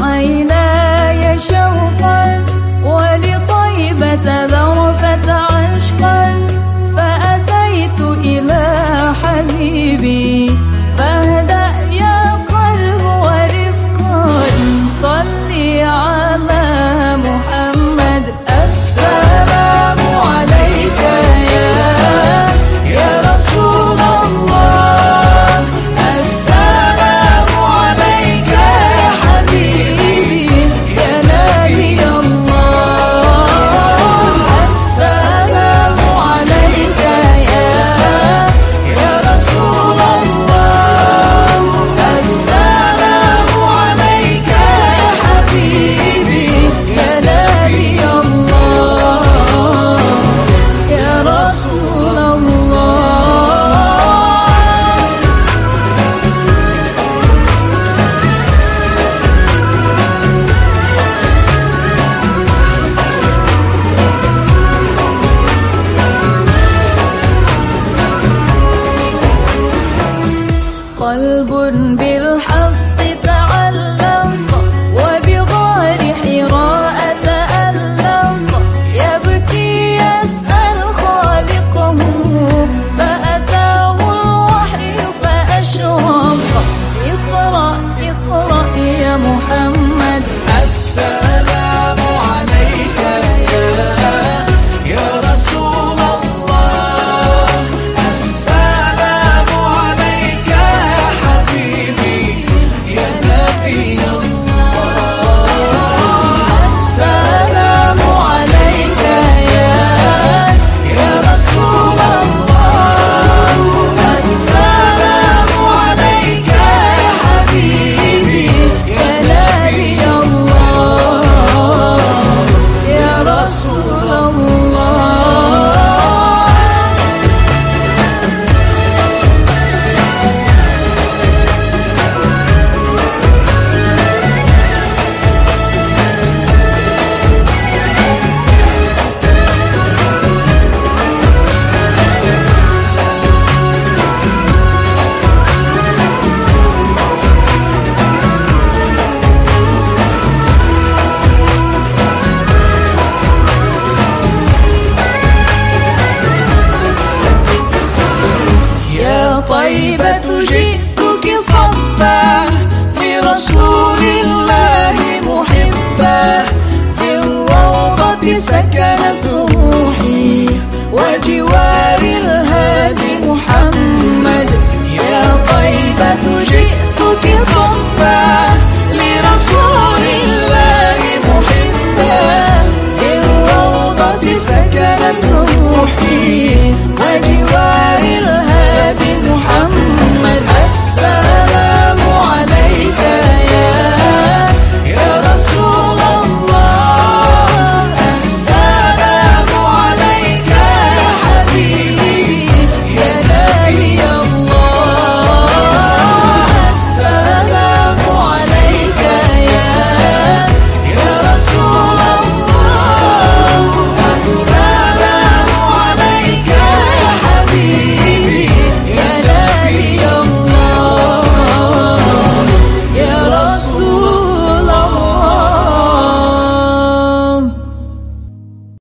عيناي شوقا ولطيبة ذرفت عشقا فأتيت إلى حبيبي. قلب بلا طيبة جئتك صبا لرسول الله محبا. في الروضة سكنت روحي وجوار الله